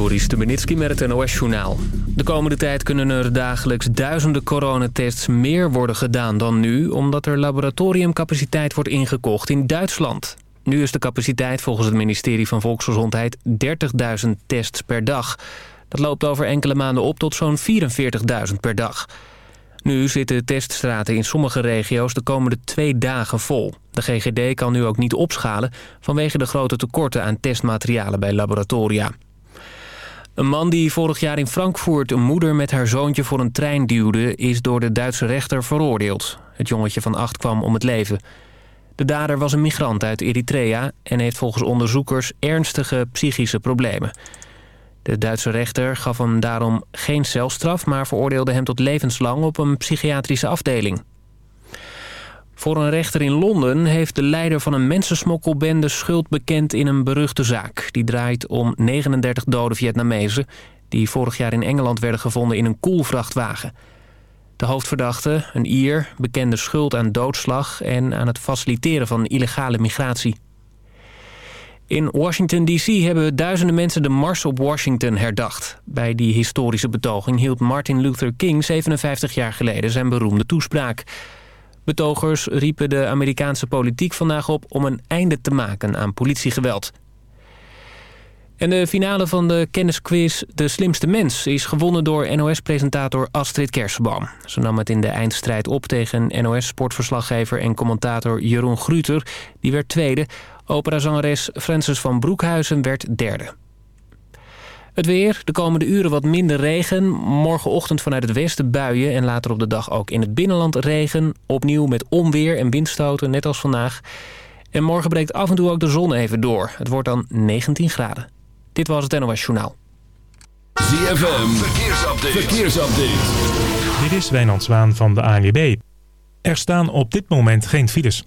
Joris Stubenitski met het NOS-journaal. De komende tijd kunnen er dagelijks duizenden coronatests meer worden gedaan dan nu... omdat er laboratoriumcapaciteit wordt ingekocht in Duitsland. Nu is de capaciteit volgens het ministerie van Volksgezondheid 30.000 tests per dag. Dat loopt over enkele maanden op tot zo'n 44.000 per dag. Nu zitten teststraten in sommige regio's de komende twee dagen vol. De GGD kan nu ook niet opschalen vanwege de grote tekorten aan testmaterialen bij laboratoria. Een man die vorig jaar in Frankfurt een moeder met haar zoontje voor een trein duwde... is door de Duitse rechter veroordeeld. Het jongetje van acht kwam om het leven. De dader was een migrant uit Eritrea en heeft volgens onderzoekers ernstige psychische problemen. De Duitse rechter gaf hem daarom geen celstraf... maar veroordeelde hem tot levenslang op een psychiatrische afdeling. Voor een rechter in Londen heeft de leider van een mensensmokkelbende schuld bekend in een beruchte zaak. Die draait om 39 dode Vietnamezen die vorig jaar in Engeland werden gevonden in een koelvrachtwagen. De hoofdverdachte, een Ier, bekende schuld aan doodslag en aan het faciliteren van illegale migratie. In Washington D.C. hebben duizenden mensen de Mars op Washington herdacht. Bij die historische betoging hield Martin Luther King 57 jaar geleden zijn beroemde toespraak. Betogers riepen de Amerikaanse politiek vandaag op om een einde te maken aan politiegeweld. En de finale van de kennisquiz De Slimste Mens is gewonnen door NOS-presentator Astrid Kersenboom. Ze nam het in de eindstrijd op tegen NOS-sportverslaggever en commentator Jeroen Gruter. Die werd tweede. Operazangeres Frances van Broekhuizen werd derde. Het weer, de komende uren wat minder regen. Morgenochtend vanuit het westen buien en later op de dag ook in het binnenland regen. Opnieuw met onweer en windstoten, net als vandaag. En morgen breekt af en toe ook de zon even door. Het wordt dan 19 graden. Dit was het NOS Journaal. ZFM, verkeersupdate. verkeersupdate. Dit is Wijnand Zwaan van de ANWB. Er staan op dit moment geen files.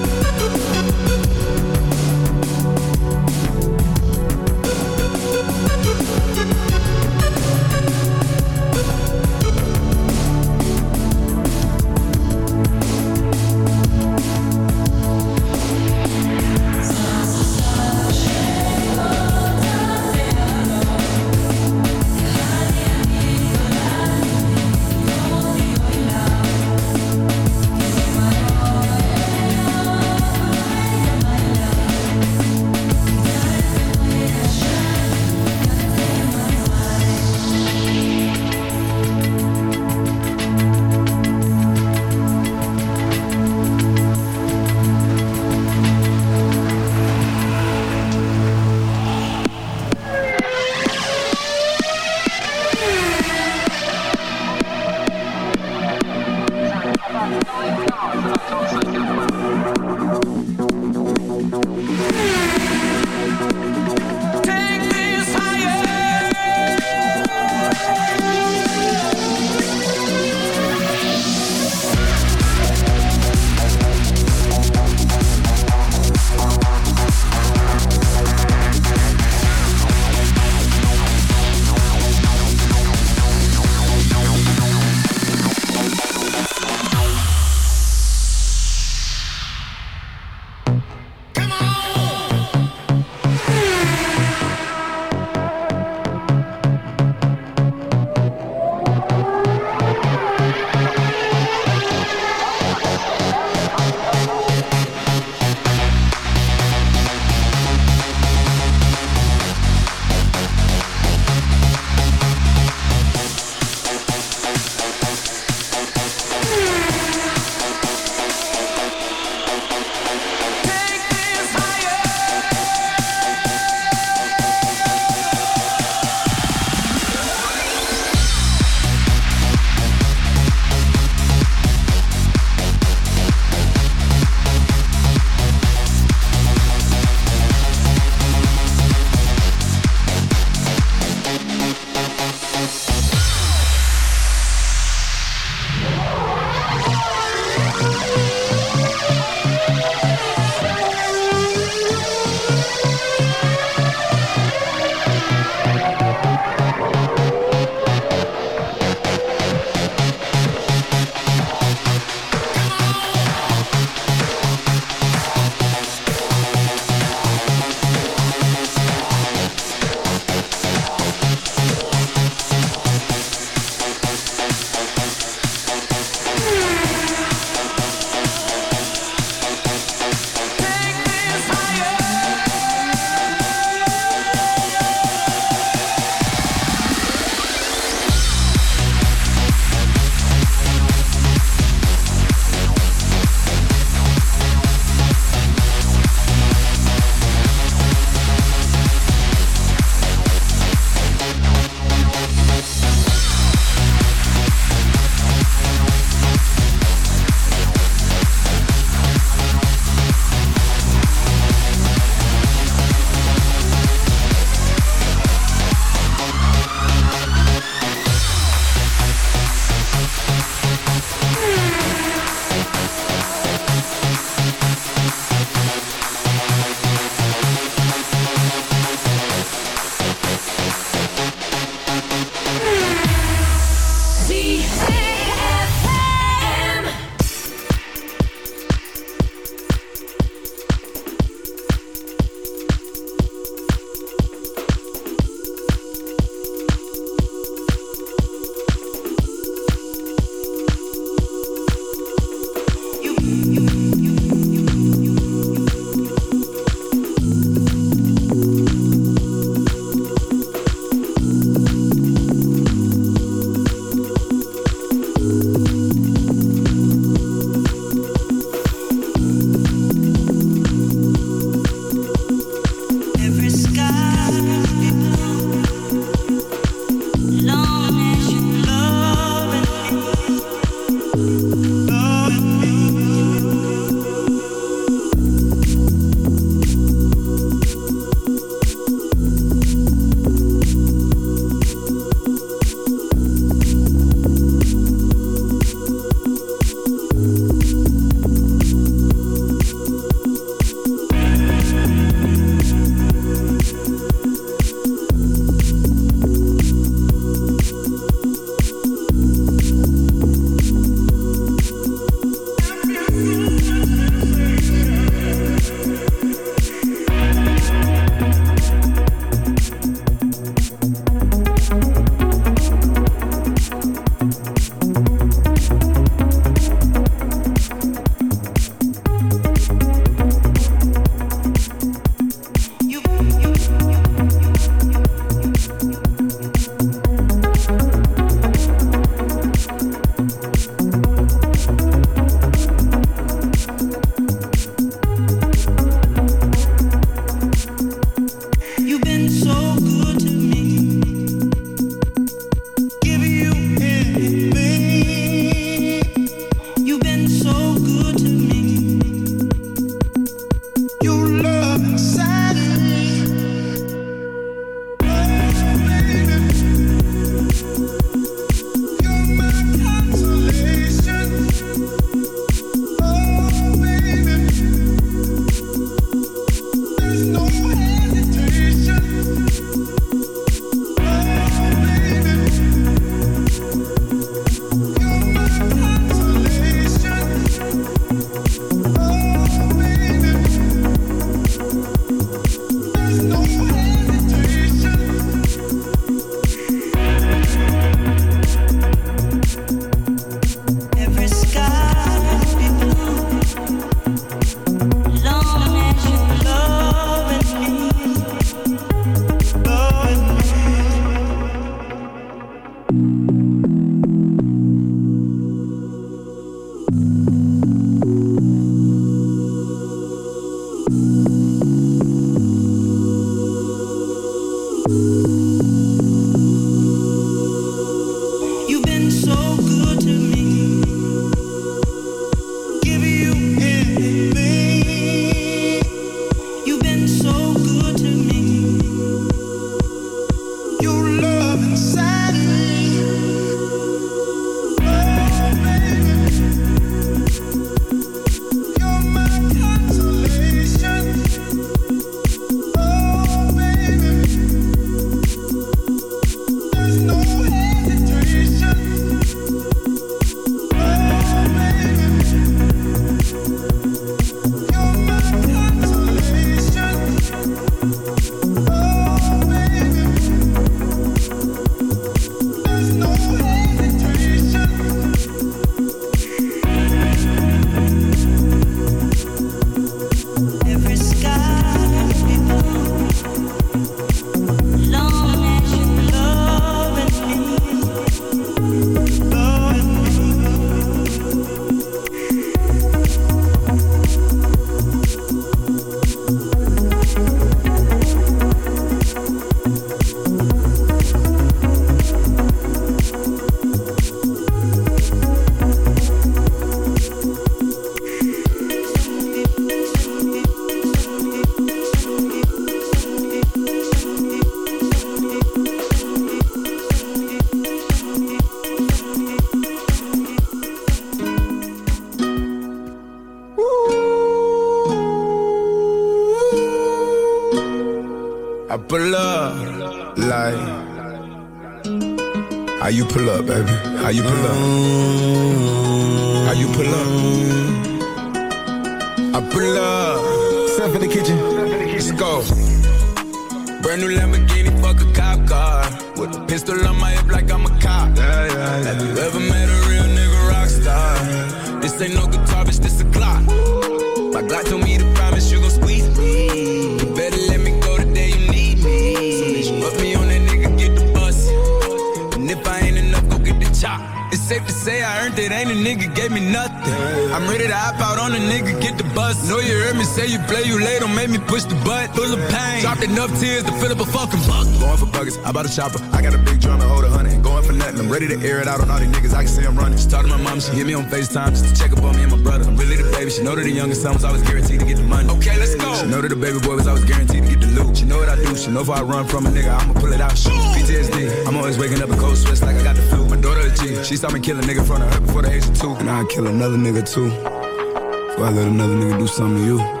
Push the butt. Full of pain, dropped enough tears to fill up a fucking bucket. Going for buckets, I bought a chopper. I got a big drum and hold a hundred. Going for nothing, I'm ready to air it out on all these niggas. I can see I'm running. She talked to my mom, she hit me on FaceTime just to check up on me and my brother. I'm really the baby, she know that the youngest son was always guaranteed to get the money. Okay, let's go. She know that the baby boy was always guaranteed to get the loot. She know what I do, she know if I run from a nigga, I'ma pull it out. Shoot. PTSD, I'm always waking up in cold sweats like I got the flu. My daughter a G, she saw me kill a nigga in front of her before the age of two. And I'd kill another nigga too. Before I let another nigga do something to you.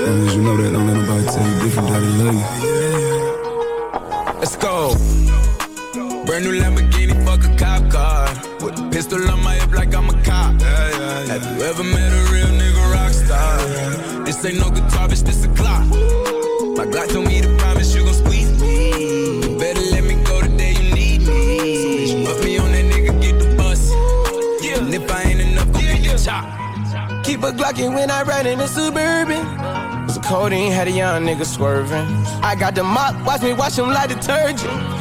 Long as you know that, don't let nobody tell you different that I love you. Let's go. Brand new Lamborghini, fuck a cop car. With a pistol on my hip like I'm a cop. Have you ever met a real nigga rock star? This ain't no guitar, bitch, this a clock. My Glock told me to promise you gon' squeeze me. Better let me go the day you need me. So bitch, put me on that nigga, get the bus. And if I ain't enough, go get the chop. Keep a Glockin' when I ride in a Suburban. Codeine, had a young nigga swerving. I got the mop, watch me wash him like detergent.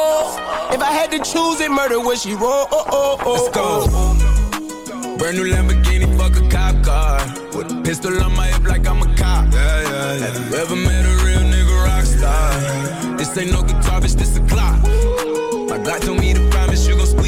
Oh, if I had to choose it, murder would she roll? Oh, oh, oh, Let's go. Oh. Brand new Lamborghini, fuck a cop car. With a pistol on my hip like I'm a cop. Yeah, yeah, yeah. Have you ever met a real nigga rock star? This ain't no guitar, bitch, this a clock. My God told me to promise you gon' squeeze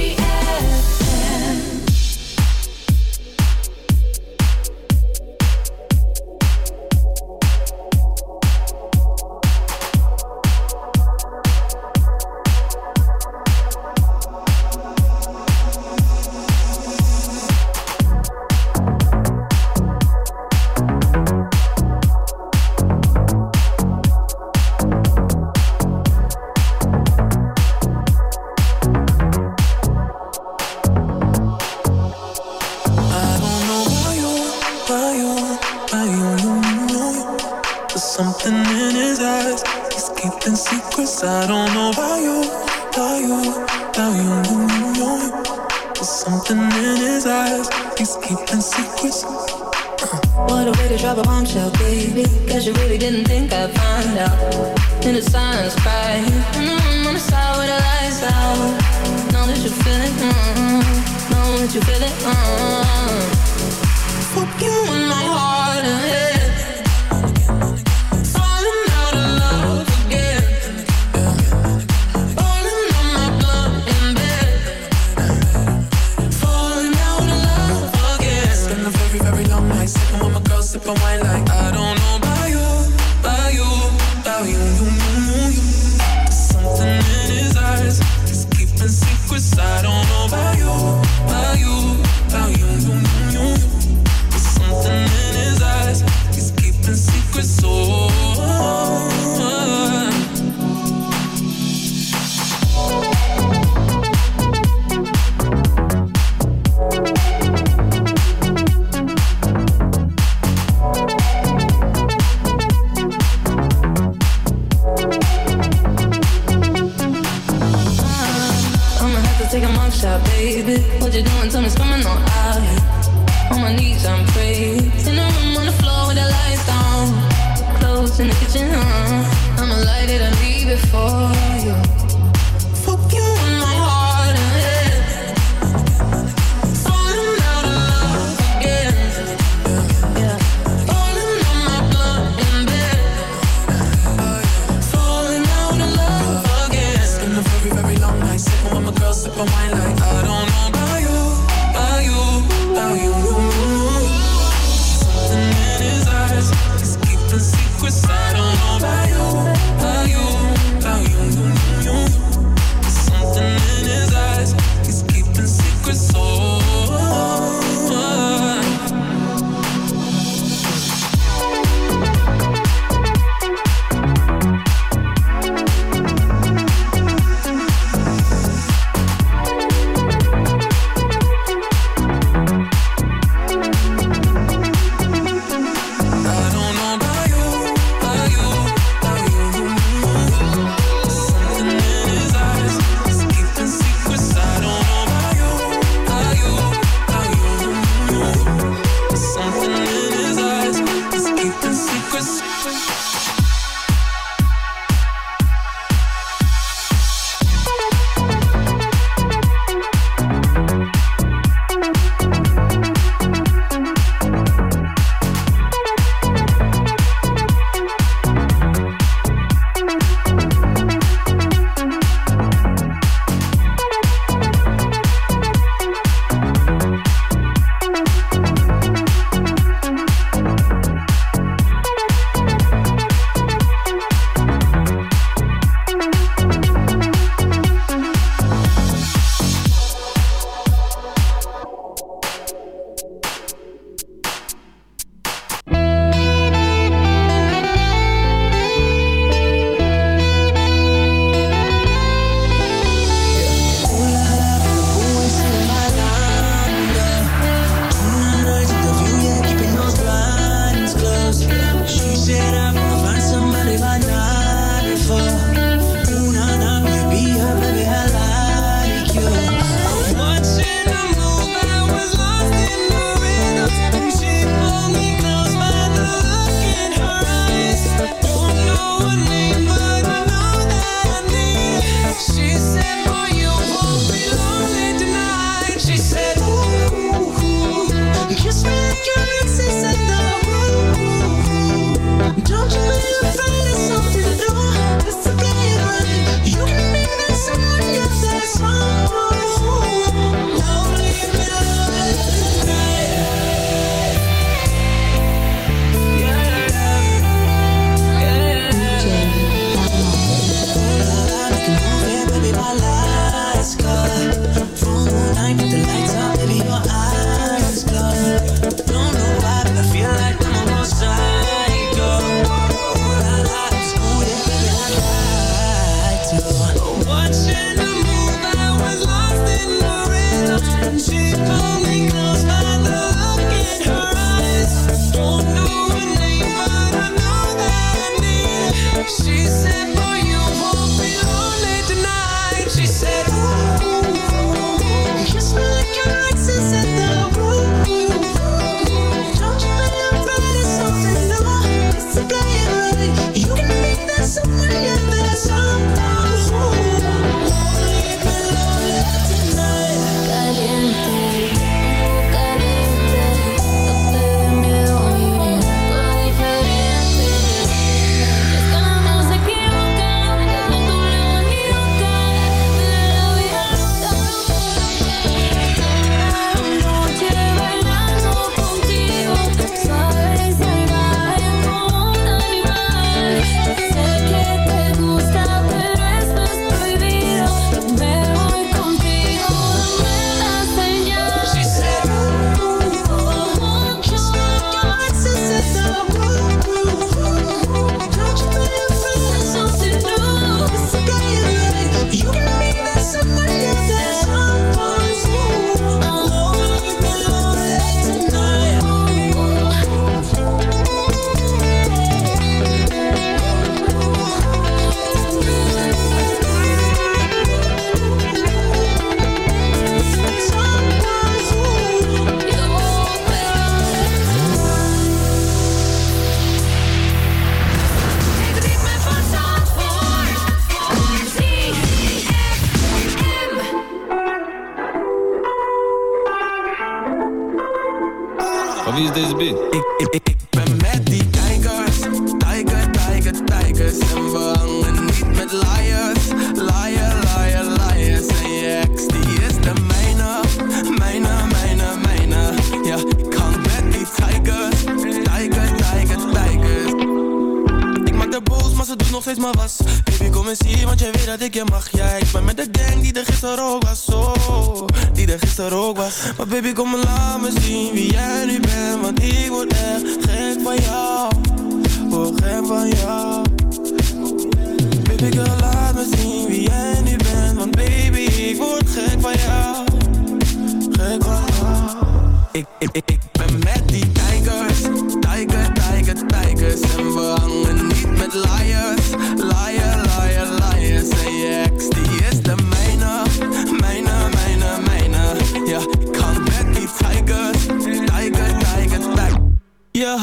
Ik, ik, ik, ik ben met die tijgers, tijger, tijger, tijgers. En we hangen niet met liars, liar, liar, liars. En je die is de mijne, mijne, mijne, mijne. Ja, ik hang met die tijgers, tijger, tijger, tijgers. Ik maak de boos, maar ze doet nog steeds maar was. Kom eens hier, want jij weet dat ik je mag. Ja, ik ben met de gang die er gisteren ook was. Oh, die er gisteren ook was. Maar baby, kom maar laat me zien wie jij nu bent. Want ik word echt gek van jou. Word gek van jou. Baby, girl, laat me zien wie jij nu bent. Want baby, ik word gek van jou. Gek van jou. Ik, ik, ik, ik ben met die tijgers, tijger, tijger, tijgers. En we hangen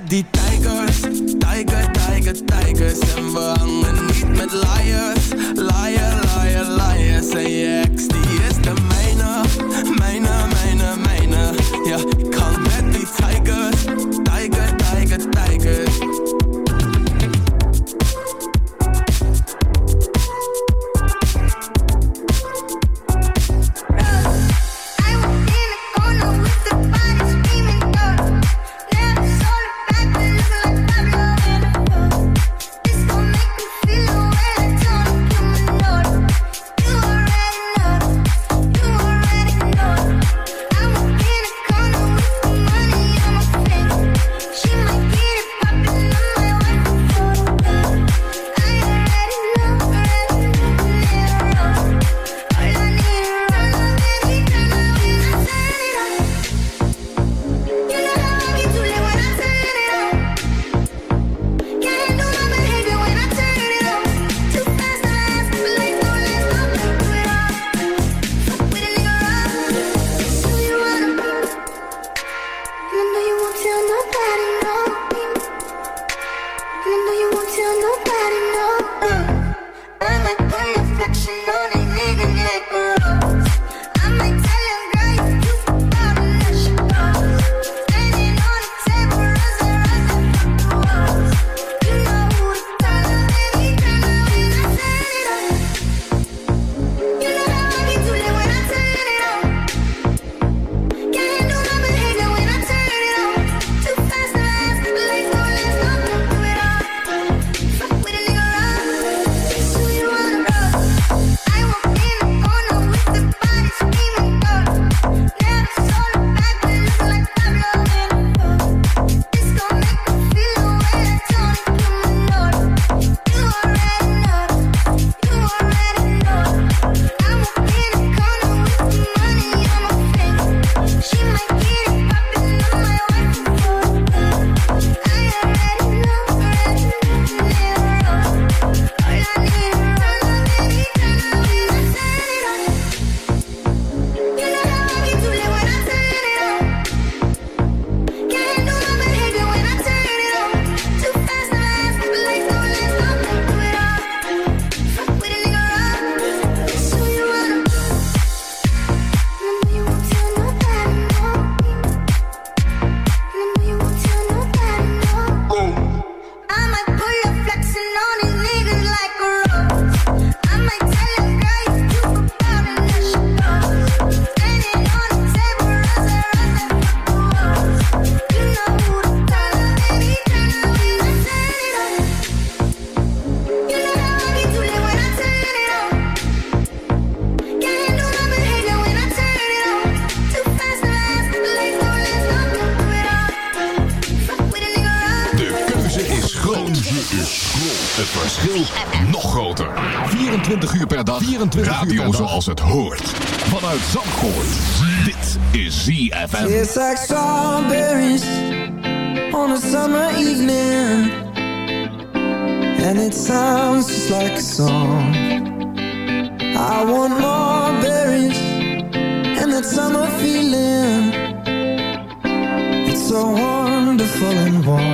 Met die tijgers, tijger, tijger, tijgers. En we hangen niet met liars, liar, liar, liars. En je die 24 radio zoals het hoort. Vanuit Zandvoort. Dit is ZFM. It's like strawberries on a summer evening. And it sounds just like a song. I want more berries and that summer feeling. It's so wonderful and warm.